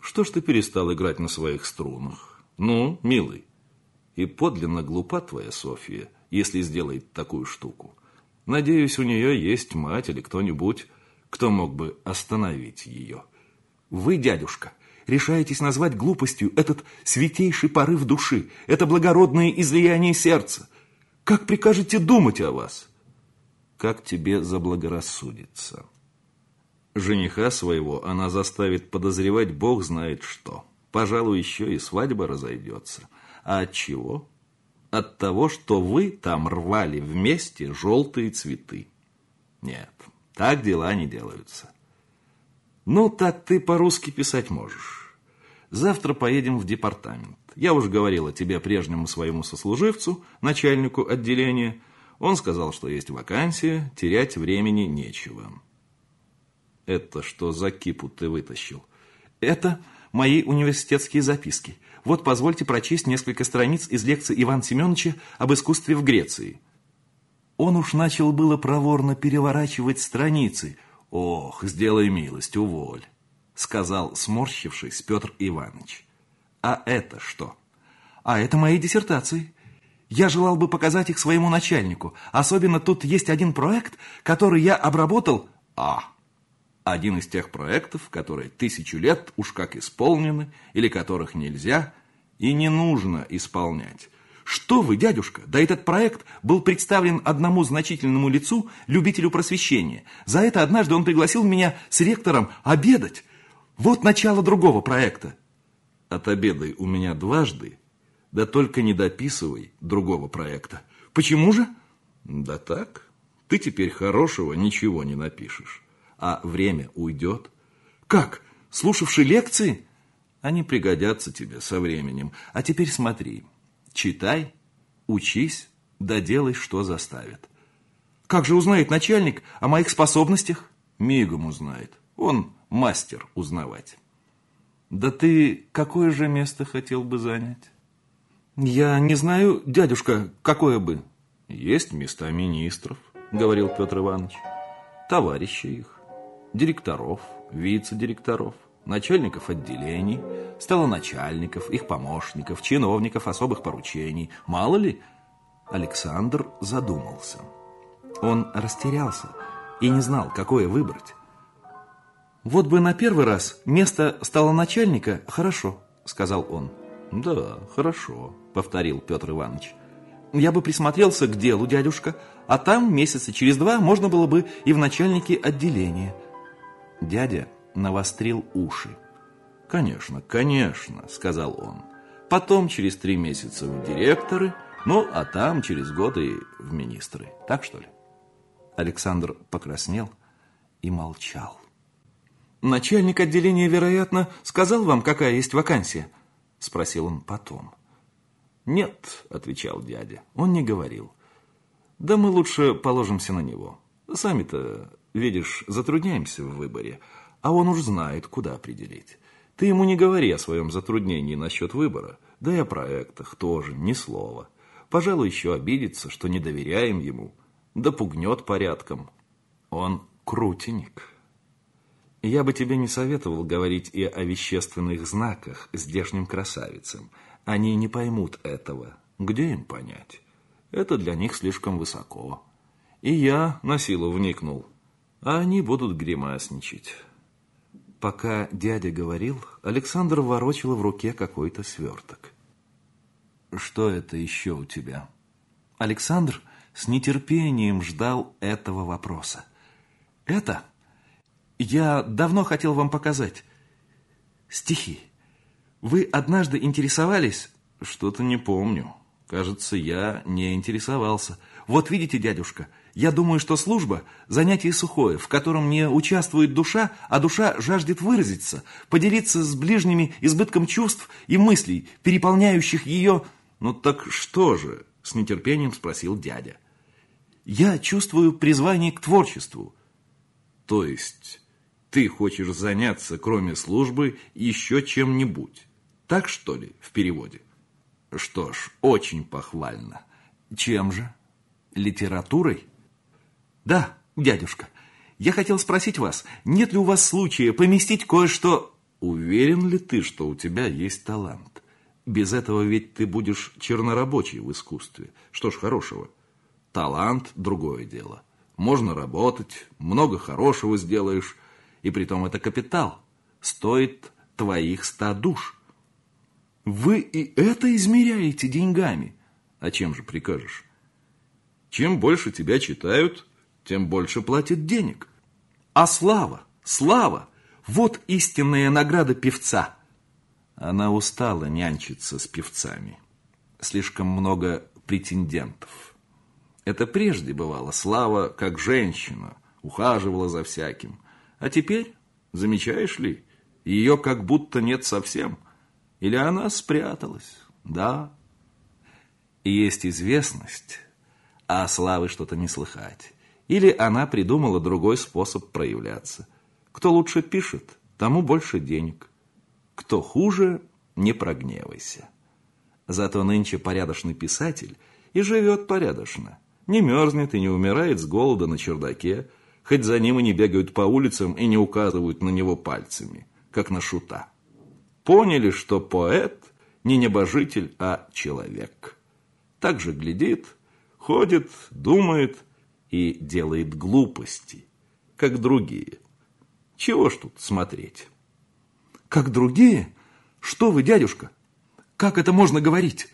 Что ж ты перестал играть на своих струнах? Ну, милый. И подлинно глупа твоя София, если сделает такую штуку. Надеюсь, у нее есть мать или кто-нибудь, кто мог бы остановить ее. Вы, дядюшка, решаетесь назвать глупостью этот святейший порыв души, это благородное излияние сердца. Как прикажете думать о вас? Как тебе заблагорассудится. Жениха своего она заставит подозревать бог знает что. Пожалуй, еще и свадьба разойдется. А от чего? От того, что вы там рвали вместе желтые цветы. Нет, так дела не делаются. Ну, так ты по-русски писать можешь. Завтра поедем в департамент. Я уже говорил о тебе прежнему своему сослуживцу, начальнику отделения. Он сказал, что есть вакансия, терять времени нечего. Это что за кипу ты вытащил? Это мои университетские записки. Вот позвольте прочесть несколько страниц из лекции Ивана Семеновича об искусстве в Греции. Он уж начал было проворно переворачивать страницы. «Ох, сделай милость, уволь», — сказал, сморщившись, Петр Иванович. «А это что?» «А это мои диссертации. Я желал бы показать их своему начальнику. Особенно тут есть один проект, который я обработал...» «А, один из тех проектов, которые тысячу лет уж как исполнены, или которых нельзя и не нужно исполнять. Что вы, дядюшка, да этот проект был представлен одному значительному лицу, любителю просвещения. За это однажды он пригласил меня с ректором обедать. Вот начало другого проекта. Отобедай у меня дважды, да только не дописывай другого проекта. Почему же? Да так, ты теперь хорошего ничего не напишешь а время уйдет. Как? Слушавши лекции? Они пригодятся тебе со временем. А теперь смотри, читай, учись, доделай, что заставят. Как же узнает начальник о моих способностях? Мигом узнает. Он мастер узнавать. Да ты какое же место хотел бы занять? Я не знаю, дядюшка, какое бы. Есть места министров, говорил Петр Иванович. Товарищи их директоров, вице-директоров, начальников отделений, столоначальников, их помощников, чиновников особых поручений. Мало ли, Александр задумался. Он растерялся и не знал, какое выбрать. «Вот бы на первый раз место столоначальника хорошо», — сказал он. «Да, хорошо», — повторил Петр Иванович. «Я бы присмотрелся к делу, дядюшка, а там месяца через два можно было бы и в начальнике отделения». Дядя навострил уши. «Конечно, конечно», — сказал он. «Потом через три месяца в директоры, ну, а там через год и в министры. Так что ли?» Александр покраснел и молчал. «Начальник отделения, вероятно, сказал вам, какая есть вакансия?» — спросил он потом. «Нет», — отвечал дядя, — «он не говорил. Да мы лучше положимся на него. Сами-то Видишь, затрудняемся в выборе, а он уж знает, куда определить. Ты ему не говори о своем затруднении насчет выбора, да и о проектах тоже, ни слова. Пожалуй, еще обидится, что не доверяем ему, да пугнет порядком. Он крутенек. Я бы тебе не советовал говорить и о вещественных знаках здешним красавицам. Они не поймут этого. Где им понять? Это для них слишком высоко. И я на силу вникнул а они будут гримасничать. Пока дядя говорил, Александр ворочил в руке какой-то сверток. «Что это еще у тебя?» Александр с нетерпением ждал этого вопроса. «Это? Я давно хотел вам показать. Стихи. Вы однажды интересовались?» «Что-то не помню. Кажется, я не интересовался. Вот видите, дядюшка, — я думаю, что служба – занятие сухое, в котором не участвует душа, а душа жаждет выразиться, поделиться с ближними избытком чувств и мыслей, переполняющих ее... «Ну так что же?» – с нетерпением спросил дядя. «Я чувствую призвание к творчеству». «То есть ты хочешь заняться, кроме службы, еще чем-нибудь? Так, что ли, в переводе?» «Что ж, очень похвально. Чем же? Литературой?» «Да, дядюшка, я хотел спросить вас, нет ли у вас случая поместить кое-что...» Уверен ли ты, что у тебя есть талант? Без этого ведь ты будешь чернорабочий в искусстве. Что ж хорошего? Талант – другое дело. Можно работать, много хорошего сделаешь, и притом это капитал. Стоит твоих ста душ. Вы и это измеряете деньгами? А чем же прикажешь? Чем больше тебя читают, тем больше платят денег. А слава, слава, вот истинная награда певца. Она устала нянчиться с певцами. Слишком много претендентов. Это прежде бывало. Слава, как женщина, ухаживала за всяким. А теперь, замечаешь ли, ее как будто нет совсем. Или она спряталась. Да. Есть известность, а славы что-то не слыхать. Или она придумала другой способ проявляться. Кто лучше пишет, тому больше денег. Кто хуже, не прогневайся. Зато нынче порядочный писатель и живет порядочно. Не мерзнет и не умирает с голода на чердаке, хоть за ним и не бегают по улицам и не указывают на него пальцами, как на шута. Поняли, что поэт не небожитель, а человек. Так же глядит, ходит, думает и делает глупости, как другие. Чего ж тут смотреть? Как другие? Что вы, дядюшка? Как это можно говорить?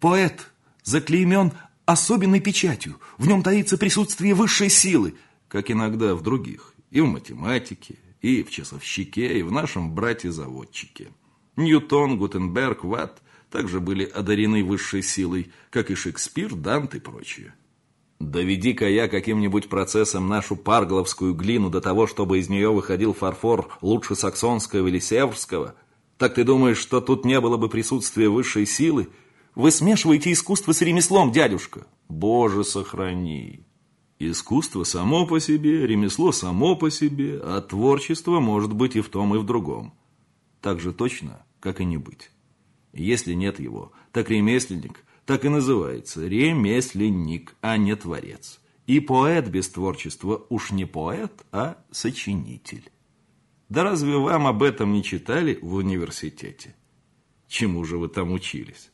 Поэт заклеймен особенной печатью. В нем таится присутствие высшей силы. Как иногда в других. И в математике, и в часовщике, и в нашем брате-заводчике. Ньютон, Гутенберг, Ватт также были одарены высшей силой, как и Шекспир, Дант и прочие. Доведи-ка я каким-нибудь процессом нашу паргловскую глину до того, чтобы из нее выходил фарфор лучше саксонского или северского. Так ты думаешь, что тут не было бы присутствия высшей силы? Вы смешиваете искусство с ремеслом, дядюшка. Боже, сохрани. Искусство само по себе, ремесло само по себе, а творчество может быть и в том, и в другом. Так же точно, как и не быть. Если нет его, так ремесленник – так и называется ремесленник, а не творец. И поэт без творчества уж не поэт, а сочинитель. Да разве вам об этом не читали в университете? Чему же вы там учились?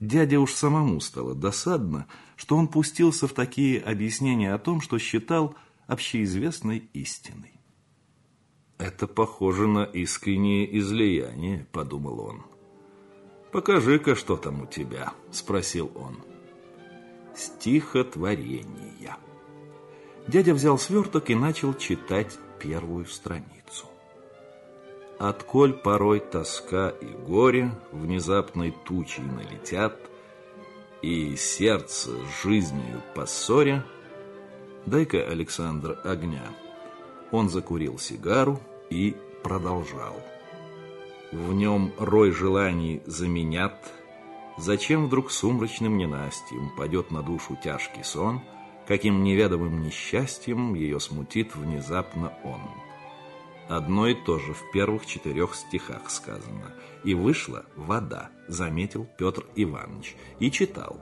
Дядя уж самому стало досадно, что он пустился в такие объяснения о том, что считал общеизвестной истиной. «Это похоже на искреннее излияние», — подумал он. «Покажи-ка, что там у тебя», — спросил он. «Стихотворение». Дядя взял сверток и начал читать первую страницу. Отколь порой тоска и горе внезапной тучей налетят, И сердце с жизнью поссоря, дай-ка, Александр, огня. Он закурил сигару и продолжал. В нем рой желаний заменят. Зачем вдруг сумрачным ненастьем Падет на душу тяжкий сон, Каким неведомым несчастьем Ее смутит внезапно он. Одно и то же в первых четырех стихах сказано. И вышла вода, заметил Петр Иванович, и читал.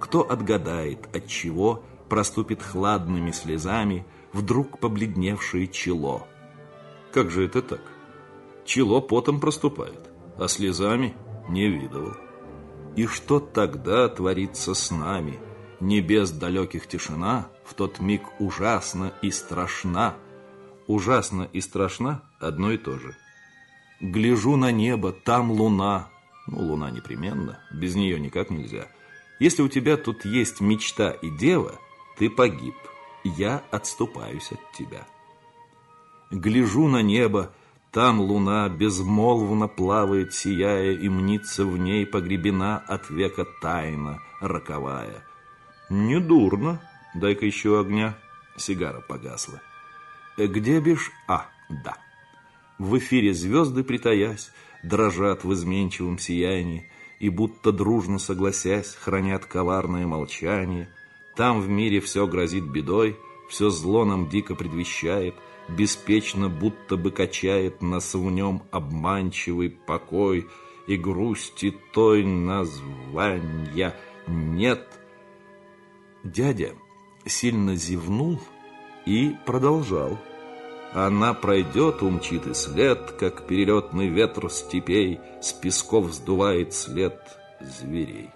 Кто отгадает, от чего проступит хладными слезами вдруг побледневшее чело? Как же это так? чело потом проступает, а слезами не видывал. И что тогда творится с нами? Небес далеких тишина в тот миг ужасно и страшна. Ужасно и страшна одно и то же. Гляжу на небо, там луна. Ну, луна непременно, без нее никак нельзя. Если у тебя тут есть мечта и дева, ты погиб. Я отступаюсь от тебя. Гляжу на небо, там луна безмолвно плавает, сияя, И мнится в ней погребена от века тайна роковая. Недурно, дай-ка еще огня. Сигара погасла. Э, где бишь? А, да. В эфире звезды, притаясь, Дрожат в изменчивом сиянии, И будто дружно согласясь, Хранят коварное молчание. Там в мире все грозит бедой, Все зло нам дико предвещает, беспечно будто бы качает нас в нем обманчивый покой, и грусти той названия нет. Дядя сильно зевнул и продолжал. она пройдет, умчит след, как перелетный ветр степей с песков сдувает след зверей.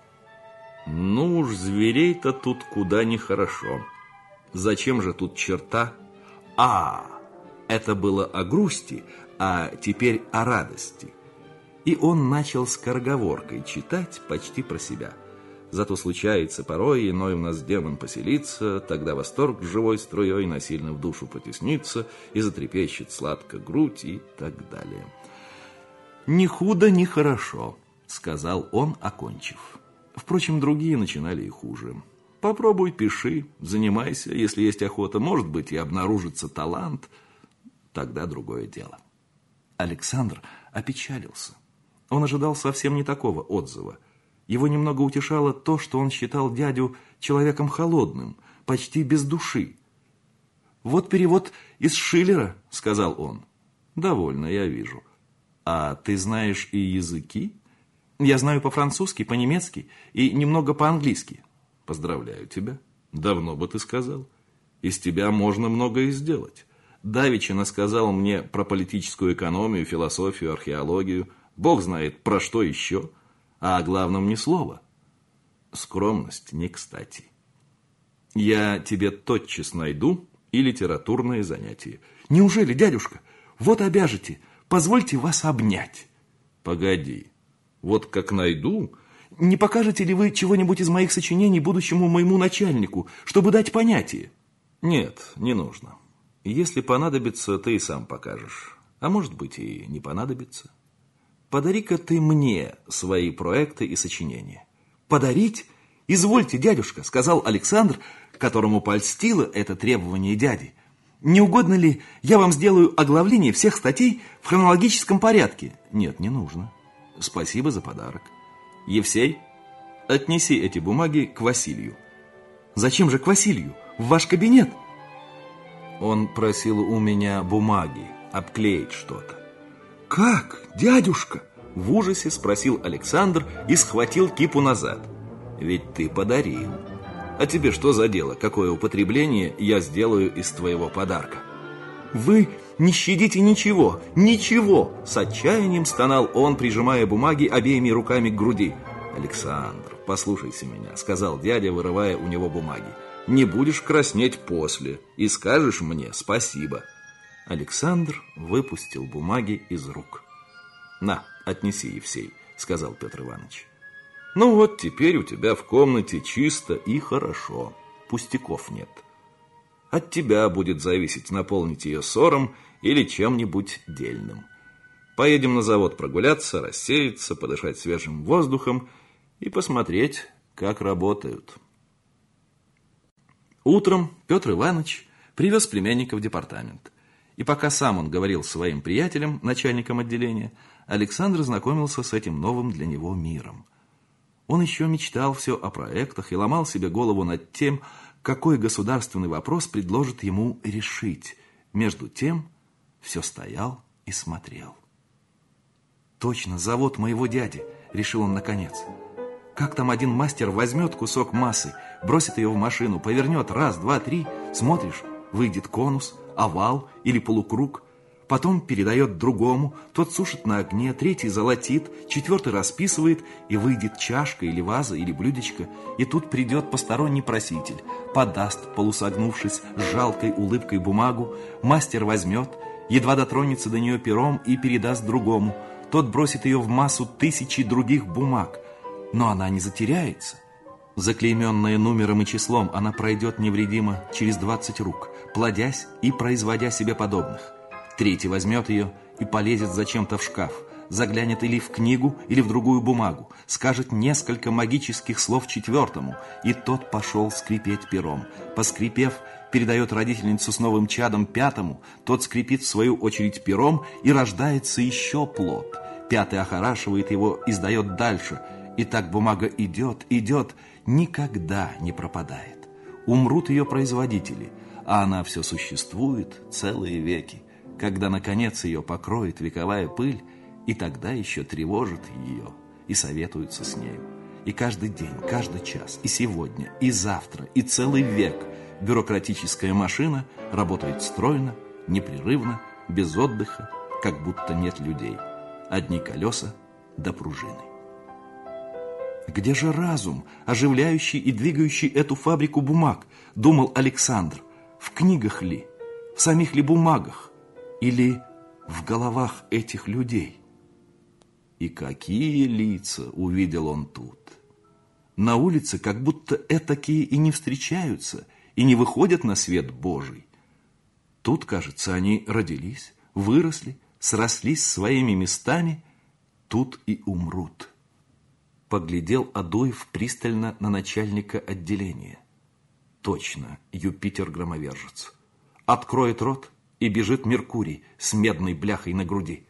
Ну уж зверей-то тут куда нехорошо. Зачем же тут черта? А, это было о грусти, а теперь о радости. И он начал скороговоркой читать почти про себя. Зато случается порой, иной у нас демон поселится, тогда восторг живой струей насильно в душу потеснится и затрепещет сладко грудь и так далее. «Ни худо, ни хорошо», — сказал он, окончив. Впрочем, другие начинали и хуже. Попробуй, пиши, занимайся, если есть охота. Может быть, и обнаружится талант. Тогда другое дело. Александр опечалился. Он ожидал совсем не такого отзыва. Его немного утешало то, что он считал дядю человеком холодным, почти без души. «Вот перевод из Шиллера», — сказал он. «Довольно, я вижу. А ты знаешь и языки?» «Я знаю по-французски, по-немецки и немного по-английски». «Поздравляю тебя. Давно бы ты сказал. Из тебя можно многое сделать». Давичина сказал мне про политическую экономию, философию, археологию. Бог знает, про что еще. А о главном ни слова. Скромность не кстати. Я тебе тотчас найду и литературные занятия. Неужели, дядюшка? Вот обяжете. Позвольте вас обнять. Погоди. Вот как найду... Не покажете ли вы чего-нибудь из моих сочинений будущему моему начальнику, чтобы дать понятие? Нет, не нужно. Если понадобится, ты и сам покажешь. А может быть и не понадобится. Подари-ка ты мне свои проекты и сочинения. Подарить? Извольте, дядюшка, сказал Александр, которому польстило это требование дяди. Не угодно ли я вам сделаю оглавление всех статей в хронологическом порядке? Нет, не нужно. Спасибо за подарок. Евсей, отнеси эти бумаги к Василию. Зачем же к Василию? В ваш кабинет? Он просил у меня бумаги, обклеить что-то. «Как, дядюшка?» В ужасе спросил Александр и схватил кипу назад. «Ведь ты подарил. А тебе что за дело? Какое употребление я сделаю из твоего подарка?» «Вы не щадите ничего, ничего!» С отчаянием стонал он, прижимая бумаги обеими руками к груди. «Александр, послушайся меня», — сказал дядя, вырывая у него бумаги. «Не будешь краснеть после и скажешь мне спасибо». Александр выпустил бумаги из рук. «На, отнеси, Евсей», — сказал Петр Иванович. «Ну вот теперь у тебя в комнате чисто и хорошо, пустяков нет. От тебя будет зависеть, наполнить ее ссором или чем-нибудь дельным. Поедем на завод прогуляться, рассеяться, подышать свежим воздухом и посмотреть, как работают». Утром Петр Иванович привез племянника в департамент – и пока сам он говорил своим приятелям, начальником отделения, Александр знакомился с этим новым для него миром. Он еще мечтал все о проектах и ломал себе голову над тем, какой государственный вопрос предложит ему решить. Между тем все стоял и смотрел. «Точно, завод моего дяди», — решил он наконец. «Как там один мастер возьмет кусок массы, бросит ее в машину, повернет раз, два, три, смотришь, выйдет конус, овал или полукруг, потом передает другому, тот сушит на огне, третий золотит, четвертый расписывает, и выйдет чашка или ваза или блюдечко, и тут придет посторонний проситель, подаст, полусогнувшись, с жалкой улыбкой бумагу, мастер возьмет, едва дотронется до нее пером и передаст другому, тот бросит ее в массу тысячи других бумаг, но она не затеряется. Заклейменная номером и числом, она пройдет невредимо через 20 рук – плодясь и производя себе подобных. Третий возьмет ее и полезет зачем-то в шкаф, заглянет или в книгу, или в другую бумагу, скажет несколько магических слов четвертому, и тот пошел скрипеть пером. Поскрипев, передает родительницу с новым чадом пятому, тот скрипит в свою очередь пером, и рождается еще плод. Пятый охорашивает его и сдает дальше, и так бумага идет, идет, никогда не пропадает. Умрут ее производители – а она все существует целые веки, когда, наконец, ее покроет вековая пыль, и тогда еще тревожит ее и советуется с нею. И каждый день, каждый час, и сегодня, и завтра, и целый век бюрократическая машина работает стройно, непрерывно, без отдыха, как будто нет людей. Одни колеса до пружины. Где же разум, оживляющий и двигающий эту фабрику бумаг, думал Александр? В книгах ли? В самих ли бумагах? Или в головах этих людей? И какие лица увидел он тут? На улице как будто этакие и не встречаются, и не выходят на свет Божий. Тут, кажется, они родились, выросли, срослись своими местами, тут и умрут. Поглядел Адоев пристально на начальника отделения. Точно, Юпитер-громовержец. Откроет рот, и бежит Меркурий с медной бляхой на груди.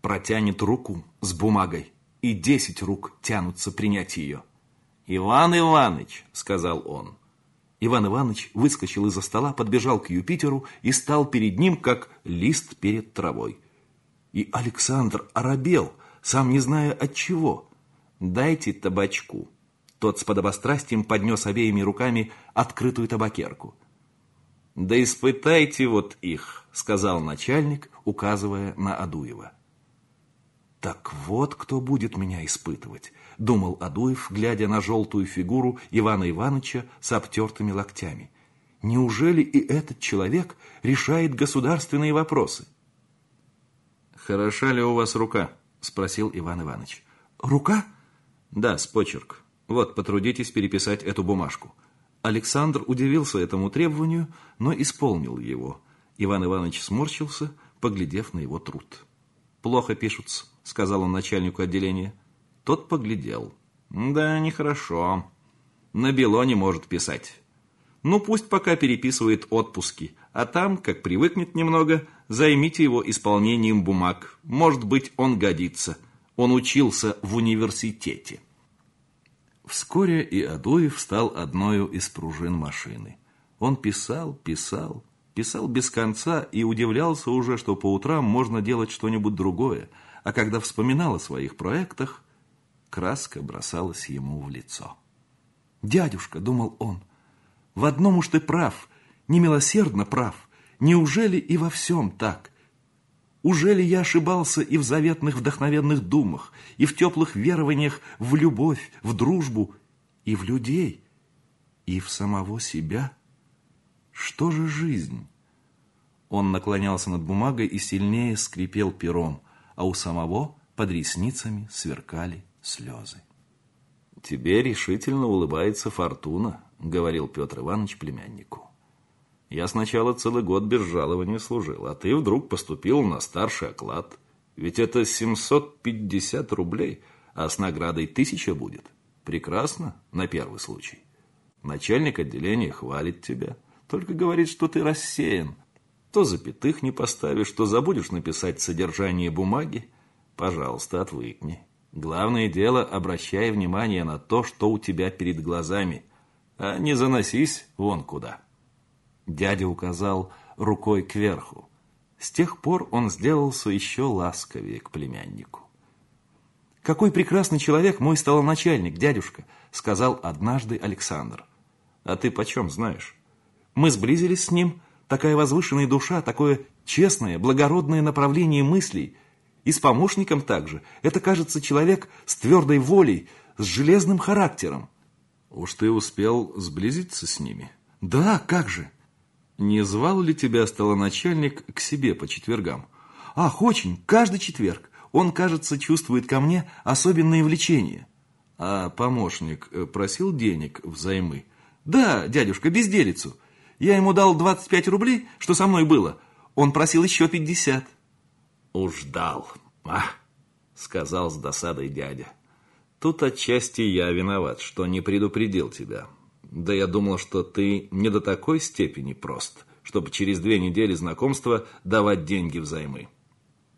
Протянет руку с бумагой, и десять рук тянутся принять ее. «Иван Иваныч», — сказал он. Иван Иванович выскочил из-за стола, подбежал к Юпитеру и стал перед ним, как лист перед травой. И Александр оробел, сам не зная от чего. «Дайте табачку». Тот с подобострастием поднес обеими руками открытую табакерку. «Да испытайте вот их», — сказал начальник, указывая на Адуева. «Так вот кто будет меня испытывать», — думал Адуев, глядя на желтую фигуру Ивана Ивановича с обтертыми локтями. «Неужели и этот человек решает государственные вопросы?» «Хороша ли у вас рука?» – спросил Иван Иванович. «Рука?» «Да, с почерк. Вот, потрудитесь переписать эту бумажку». Александр удивился этому требованию, но исполнил его. Иван Иванович сморщился, поглядев на его труд. «Плохо пишутся», – сказал он начальнику отделения. Тот поглядел. «Да, нехорошо. На бело не может писать. Ну, пусть пока переписывает отпуски, а там, как привыкнет немного, займите его исполнением бумаг. Может быть, он годится. Он учился в университете. Вскоре и Адуев стал одною из пружин машины. Он писал, писал, писал без конца и удивлялся уже, что по утрам можно делать что-нибудь другое, а когда вспоминал о своих проектах, краска бросалась ему в лицо. «Дядюшка», — думал он, — «в одном уж ты прав, немилосердно прав. Неужели и во всем так? Уже ли я ошибался и в заветных вдохновенных думах, и в теплых верованиях в любовь, в дружбу, и в людей, и в самого себя? Что же жизнь? Он наклонялся над бумагой и сильнее скрипел пером, а у самого под ресницами сверкали слезы. «Тебе решительно улыбается фортуна», — говорил Петр Иванович племяннику. Я сначала целый год без жалования служил, а ты вдруг поступил на старший оклад. Ведь это 750 рублей, а с наградой тысяча будет. Прекрасно, на первый случай. Начальник отделения хвалит тебя, только говорит, что ты рассеян. То запятых не поставишь, то забудешь написать содержание бумаги. Пожалуйста, отвыкни. Главное дело, обращай внимание на то, что у тебя перед глазами, а не заносись вон куда. Дядя указал рукой кверху. С тех пор он сделался еще ласковее к племяннику. «Какой прекрасный человек мой столоначальник, дядюшка!» сказал однажды Александр. «А ты почем знаешь? Мы сблизились с ним, такая возвышенная душа, такое честное, благородное направление мыслей. И с помощником также. Это, кажется, человек с твердой волей, с железным характером». «Уж ты успел сблизиться с ними?» «Да, как же!» Не звал ли тебя столоначальник к себе по четвергам? Ах, очень, каждый четверг. Он, кажется, чувствует ко мне особенное влечение. А помощник э, просил денег взаймы? Да, дядюшка, безделицу. Я ему дал 25 рублей, что со мной было. Он просил еще 50. Уж дал. А, сказал с досадой дядя. Тут отчасти я виноват, что не предупредил тебя. Да я думал, что ты не до такой степени прост, чтобы через две недели знакомства давать деньги взаймы.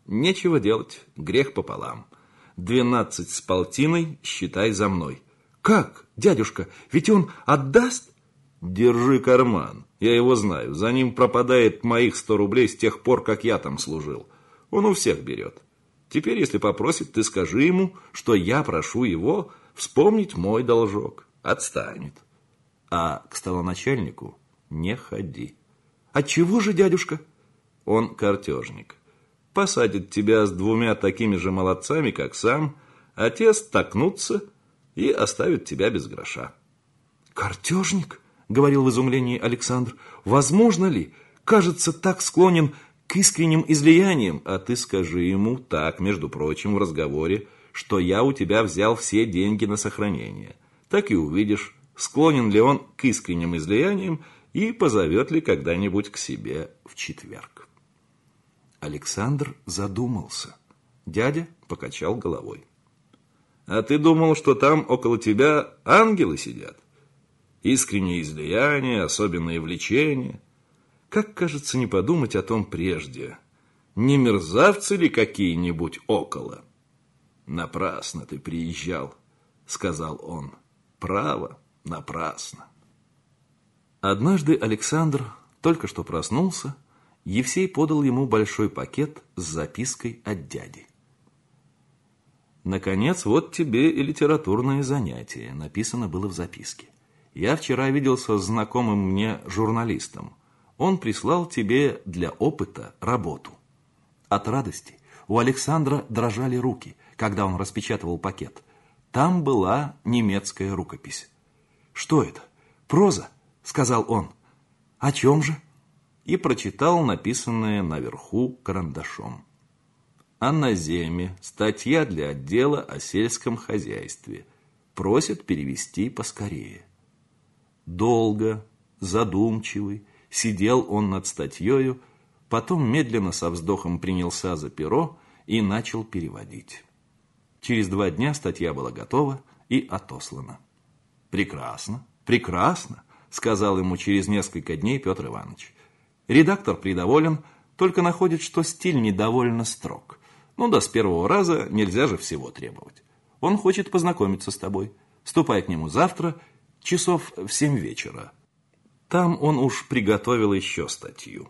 Нечего делать, грех пополам. Двенадцать с полтиной считай за мной. Как, дядюшка, ведь он отдаст? Держи карман, я его знаю. За ним пропадает моих сто рублей с тех пор, как я там служил. Он у всех берет. Теперь, если попросит, ты скажи ему, что я прошу его вспомнить мой должок. Отстанет а к столоначальнику не ходи. Отчего же, дядюшка? Он картежник. Посадит тебя с двумя такими же молодцами, как сам, а те и оставят тебя без гроша. «Картежник?» — говорил в изумлении Александр. «Возможно ли? Кажется, так склонен к искренним излияниям. А ты скажи ему так, между прочим, в разговоре, что я у тебя взял все деньги на сохранение. Так и увидишь, склонен ли он к искренним излияниям и позовет ли когда-нибудь к себе в четверг. Александр задумался. Дядя покачал головой. А ты думал, что там около тебя ангелы сидят? Искренние излияния, особенные влечения. Как, кажется, не подумать о том прежде. Не мерзавцы ли какие-нибудь около? Напрасно ты приезжал, сказал он. Право, напрасно. Однажды Александр только что проснулся, Евсей подал ему большой пакет с запиской от дяди. «Наконец, вот тебе и литературное занятие», написано было в записке. «Я вчера виделся с знакомым мне журналистом. Он прислал тебе для опыта работу». От радости у Александра дрожали руки, когда он распечатывал пакет – там была немецкая рукопись. «Что это? Проза?» – сказал он. «О чем же?» И прочитал написанное наверху карандашом. А на земе статья для отдела о сельском хозяйстве. Просят перевести поскорее. Долго, задумчивый, сидел он над статьей, потом медленно со вздохом принялся за перо и начал переводить. Через два дня статья была готова и отослана. «Прекрасно, прекрасно», – сказал ему через несколько дней Петр Иванович. Редактор придоволен, только находит, что стиль недовольно строг. Ну да с первого раза нельзя же всего требовать. Он хочет познакомиться с тобой. Ступай к нему завтра, часов в семь вечера. Там он уж приготовил еще статью.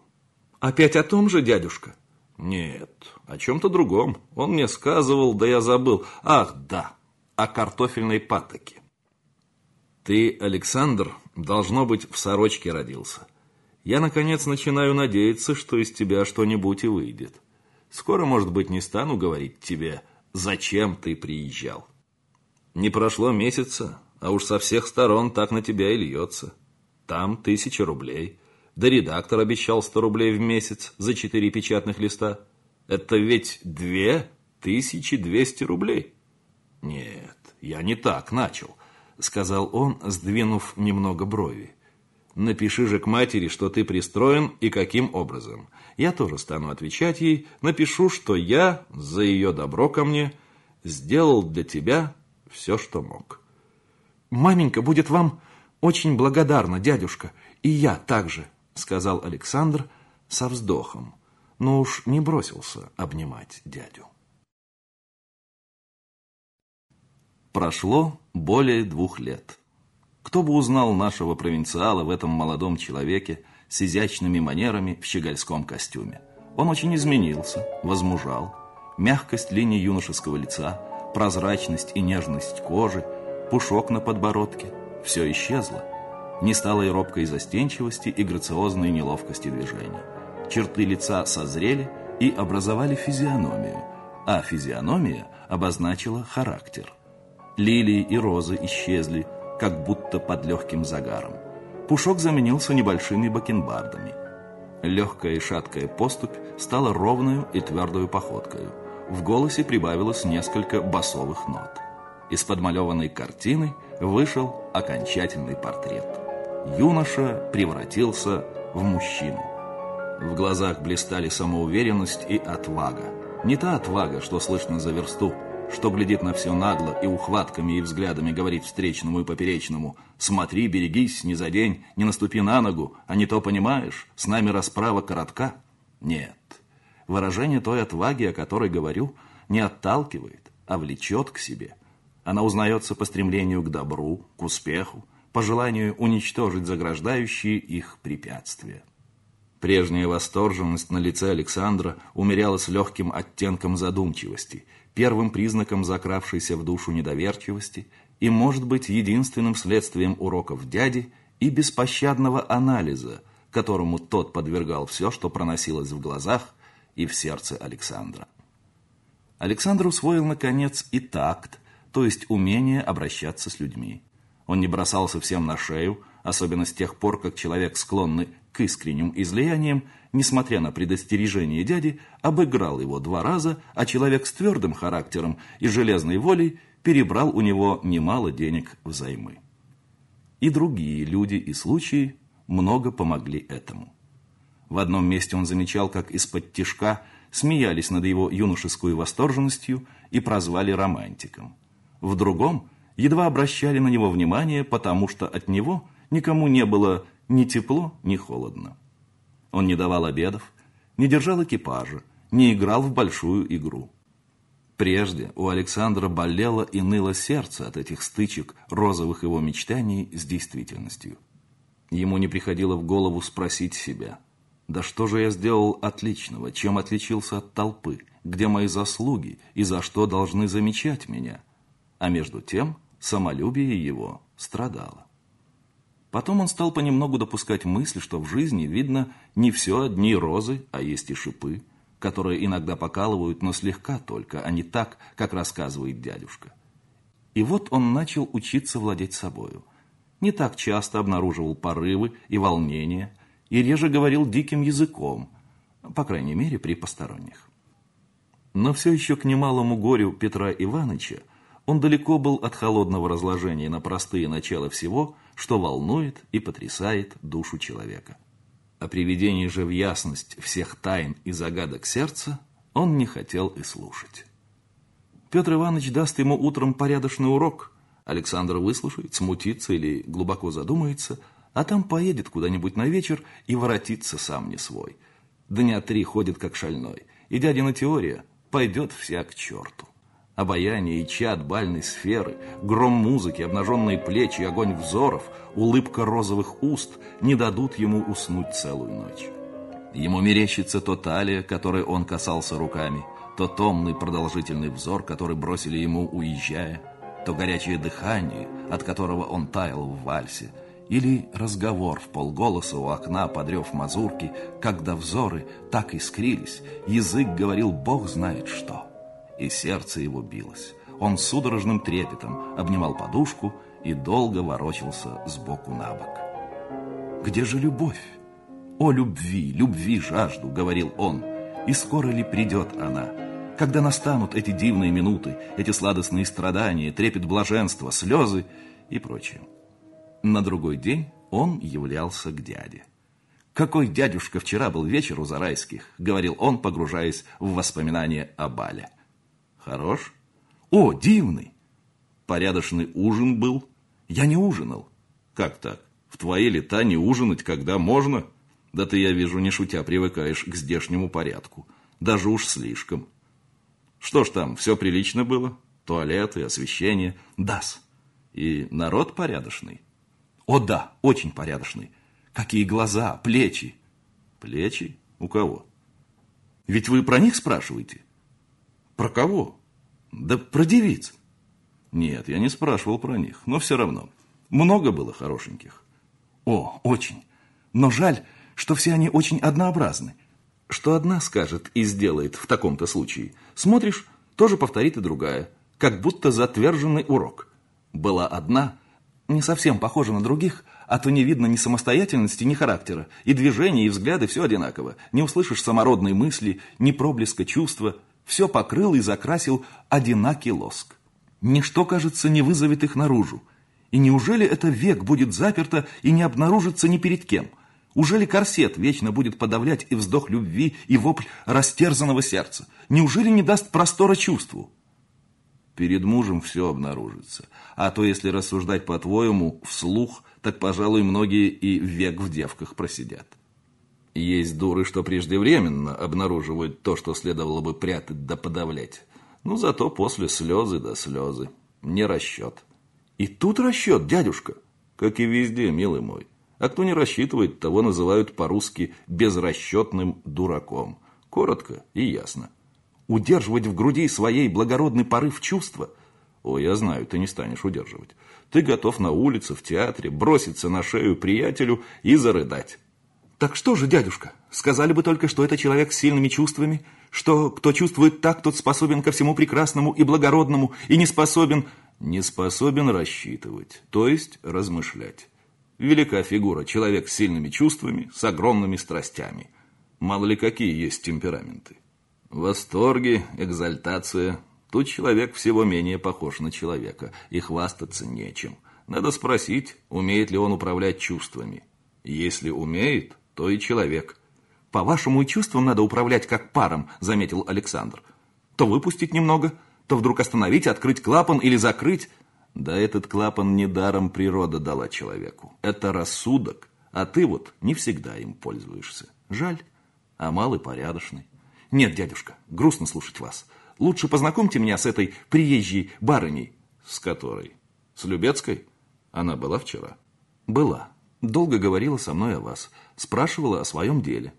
Опять о том же, дядюшка? Нет, о чем-то другом. Он мне сказывал, да я забыл. Ах, да, о картофельной патоке. Ты, Александр, должно быть, в сорочке родился. Я, наконец, начинаю надеяться, что из тебя что-нибудь и выйдет. Скоро, может быть, не стану говорить тебе, зачем ты приезжал. Не прошло месяца, а уж со всех сторон так на тебя и льется. Там тысяча рублей, да редактор обещал 100 рублей в месяц за 4 печатных листа. Это ведь 2200 рублей. Нет, я не так начал, сказал он, сдвинув немного брови. Напиши же к матери, что ты пристроен и каким образом. Я тоже стану отвечать ей, напишу, что я за ее добро ко мне сделал для тебя все, что мог. Маменька будет вам очень благодарна, дядюшка, и я также, сказал Александр со вздохом, но уж не бросился обнимать дядю. Прошло более двух лет. Кто бы узнал нашего провинциала в этом молодом человеке с изящными манерами в щегольском костюме? Он очень изменился, возмужал. Мягкость линий юношеского лица, прозрачность и нежность кожи, пушок на подбородке – все исчезло. Не стало и робкой застенчивости, и грациозной неловкости движения. Черты лица созрели и образовали физиономию, а физиономия обозначила характер. Лилии и розы исчезли, как будто под легким загаром. Пушок заменился небольшими бакенбардами. Легкая и шаткая поступь стала ровную и твердую походкою. В голосе прибавилось несколько басовых нот. Из подмалеванной картины вышел окончательный портрет юноша превратился в мужчину. В глазах блистали самоуверенность и отвага. Не та отвага, что слышно за версту, что глядит на все нагло и ухватками и взглядами говорит встречному и поперечному «Смотри, берегись, не задень, не наступи на ногу, а не то понимаешь, с нами расправа коротка». Нет, выражение той отваги, о которой говорю, не отталкивает, а влечет к себе. Она узнается по стремлению к добру, к успеху, по желанию уничтожить заграждающие их препятствия. Прежняя восторженность на лице Александра умерялась легким оттенком задумчивости, первым признаком закравшейся в душу недоверчивости и, может быть, единственным следствием уроков дяди и беспощадного анализа, которому тот подвергал все, что проносилось в глазах и в сердце Александра. Александр усвоил, наконец, и такт, то есть умение обращаться с людьми. Он не бросался всем на шею, особенно с тех пор, как человек, склонный к искренним излияниям, несмотря на предостережение дяди, обыграл его два раза, а человек с твердым характером и железной волей перебрал у него немало денег взаймы. И другие люди и случаи много помогли этому. В одном месте он замечал, как из-под тишка смеялись над его юношескую восторженностью и прозвали романтиком. В другом едва обращали на него внимание, потому что от него никому не было ни тепло, ни холодно. Он не давал обедов, не держал экипажа, не играл в большую игру. Прежде у Александра болело и ныло сердце от этих стычек розовых его мечтаний с действительностью. Ему не приходило в голову спросить себя, да что же я сделал отличного, чем отличился от толпы, где мои заслуги и за что должны замечать меня? А между тем самолюбие его страдало. Потом он стал понемногу допускать мысль, что в жизни, видно, не все одни розы, а есть и шипы, которые иногда покалывают, но слегка только, а не так, как рассказывает дядюшка. И вот он начал учиться владеть собою. Не так часто обнаруживал порывы и волнения, и реже говорил диким языком, по крайней мере, при посторонних. Но все еще к немалому горю Петра Ивановича он далеко был от холодного разложения на простые начала всего, что волнует и потрясает душу человека. О приведении же в ясность всех тайн и загадок сердца он не хотел и слушать. Петр Иванович даст ему утром порядочный урок. Александр выслушает, смутится или глубоко задумается, а там поедет куда-нибудь на вечер и воротится сам не свой. Дня три ходит как шальной, и дядина теория пойдет вся к черту. Обаяние и чад бальной сферы, гром музыки, обнаженные плечи, огонь взоров, улыбка розовых уст не дадут ему уснуть целую ночь. Ему мерещится то талия, которой он касался руками, то томный продолжительный взор, который бросили ему, уезжая, то горячее дыхание, от которого он таял в вальсе, или разговор в полголоса у окна подрев мазурки, когда взоры так искрились, язык говорил бог знает что и сердце его билось. Он судорожным трепетом обнимал подушку и долго ворочался сбоку на бок. «Где же любовь? О, любви, любви жажду!» — говорил он. «И скоро ли придет она?» Когда настанут эти дивные минуты, эти сладостные страдания, трепет блаженства, слезы и прочее. На другой день он являлся к дяде. «Какой дядюшка вчера был вечер у Зарайских», — говорил он, погружаясь в воспоминания о Бале. Хорош? О, дивный! Порядочный ужин был. Я не ужинал. Как так? В твои лета не ужинать, когда можно? Да ты, я вижу, не шутя, привыкаешь к здешнему порядку. Даже уж слишком. Что ж там, все прилично было? Туалеты, освещение? Дас. И народ порядочный? О да, очень порядочный. Какие глаза, плечи. Плечи? У кого? Ведь вы про них спрашиваете? Про кого? Да про девиц. Нет, я не спрашивал про них, но все равно. Много было хорошеньких. О, очень. Но жаль, что все они очень однообразны. Что одна скажет и сделает в таком-то случае. Смотришь, тоже повторит и другая. Как будто затверженный урок. Была одна, не совсем похожа на других, а то не видно ни самостоятельности, ни характера. И движения, и взгляды все одинаково. Не услышишь самородной мысли, ни проблеска чувства – все покрыл и закрасил одинакий лоск. Ничто, кажется, не вызовет их наружу. И неужели это век будет заперто и не обнаружится ни перед кем? Ужели корсет вечно будет подавлять и вздох любви, и вопль растерзанного сердца? Неужели не даст простора чувству? Перед мужем все обнаружится. А то, если рассуждать по-твоему, вслух, так, пожалуй, многие и век в девках просидят. Есть дуры, что преждевременно обнаруживают то, что следовало бы прятать да подавлять. Ну, зато после слезы да слезы. Не расчет. И тут расчет, дядюшка. Как и везде, милый мой. А кто не рассчитывает, того называют по-русски безрасчетным дураком. Коротко и ясно. Удерживать в груди своей благородный порыв чувства – о, я знаю, ты не станешь удерживать. Ты готов на улице, в театре, броситься на шею приятелю и зарыдать. Так что же, дядюшка, сказали бы только, что это человек с сильными чувствами, что кто чувствует так, тот способен ко всему прекрасному и благородному, и не способен... Не способен рассчитывать, то есть размышлять. Велика фигура, человек с сильными чувствами, с огромными страстями. Мало ли какие есть темпераменты. Восторги, экзальтация. Тут человек всего менее похож на человека, и хвастаться нечем. Надо спросить, умеет ли он управлять чувствами. Если умеет, то и человек. По-вашему, чувствам надо управлять как паром, заметил Александр. То выпустить немного, то вдруг остановить, открыть клапан или закрыть. Да этот клапан недаром природа дала человеку. Это рассудок, а ты вот не всегда им пользуешься. Жаль, а малый порядочный. Нет, дядюшка, грустно слушать вас. Лучше познакомьте меня с этой приезжей барыней. С которой? С Любецкой? Она была вчера? Была. Долго говорила со мной о вас. Спрашивала о своем деле.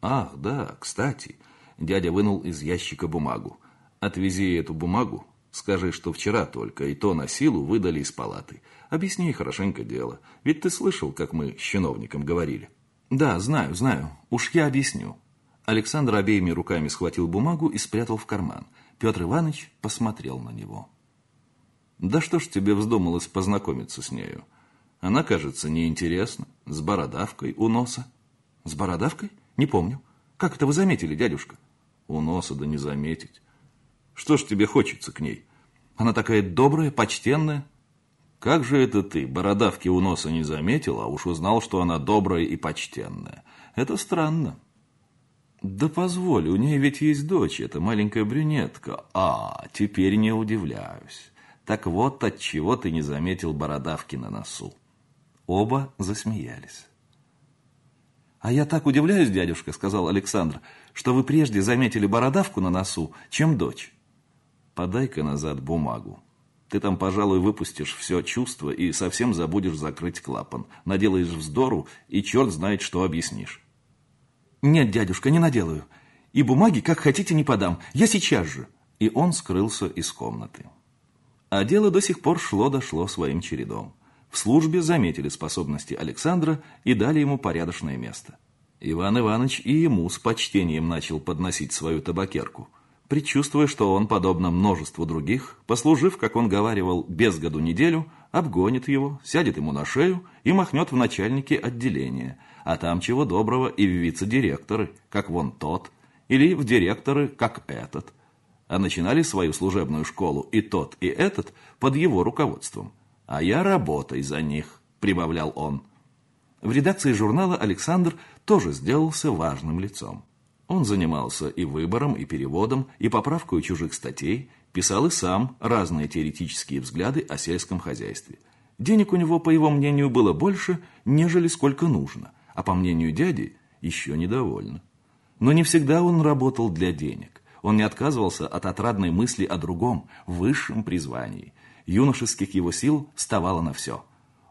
Ах, да, кстати. Дядя вынул из ящика бумагу. Отвези эту бумагу. Скажи, что вчера только, и то на силу выдали из палаты. Объясни хорошенько дело. Ведь ты слышал, как мы с чиновником говорили. Да, знаю, знаю. Уж я объясню. Александр обеими руками схватил бумагу и спрятал в карман. Петр Иванович посмотрел на него. Да что ж тебе вздумалось познакомиться с нею? Она, кажется, неинтересна, с бородавкой у носа. С бородавкой? Не помню. Как это вы заметили, дядюшка? У носа да не заметить. Что ж тебе хочется к ней? Она такая добрая, почтенная. Как же это ты, бородавки у носа не заметил, а уж узнал, что она добрая и почтенная? Это странно. Да позволь, у нее ведь есть дочь, эта маленькая брюнетка. А, теперь не удивляюсь. Так вот, от чего ты не заметил бородавки на носу. Оба засмеялись. «А я так удивляюсь, дядюшка», — сказал Александр, «что вы прежде заметили бородавку на носу, чем дочь». «Подай-ка назад бумагу. Ты там, пожалуй, выпустишь все чувство и совсем забудешь закрыть клапан. Наделаешь вздору, и черт знает, что объяснишь». «Нет, дядюшка, не наделаю. И бумаги, как хотите, не подам. Я сейчас же». И он скрылся из комнаты. А дело до сих пор шло-дошло своим чередом. В службе заметили способности Александра и дали ему порядочное место. Иван Иванович и ему с почтением начал подносить свою табакерку, предчувствуя, что он, подобно множеству других, послужив, как он говаривал, без году неделю, обгонит его, сядет ему на шею и махнет в начальнике отделения, а там чего доброго и в вице-директоры, как вон тот, или в директоры, как этот. А начинали свою служебную школу и тот, и этот под его руководством – а я работай за них», — прибавлял он. В редакции журнала Александр тоже сделался важным лицом. Он занимался и выбором, и переводом, и поправкой чужих статей, писал и сам разные теоретические взгляды о сельском хозяйстве. Денег у него, по его мнению, было больше, нежели сколько нужно, а по мнению дяди, еще недовольно. Но не всегда он работал для денег. Он не отказывался от отрадной мысли о другом, высшем призвании – юношеских его сил ставало на все.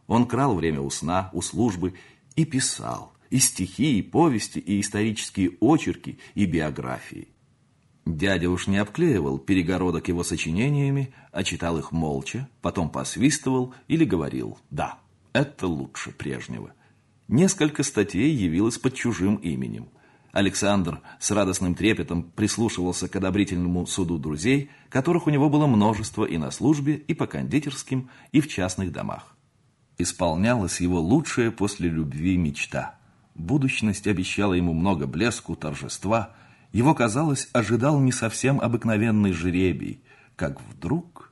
Он крал время у сна, у службы и писал, и стихи, и повести, и исторические очерки, и биографии. Дядя уж не обклеивал перегородок его сочинениями, а читал их молча, потом посвистывал или говорил «да, это лучше прежнего». Несколько статей явилось под чужим именем – Александр с радостным трепетом прислушивался к одобрительному суду друзей, которых у него было множество и на службе, и по кондитерским, и в частных домах. Исполнялась его лучшая после любви мечта. Будущность обещала ему много блеску, торжества. Его, казалось, ожидал не совсем обыкновенный жребий, как вдруг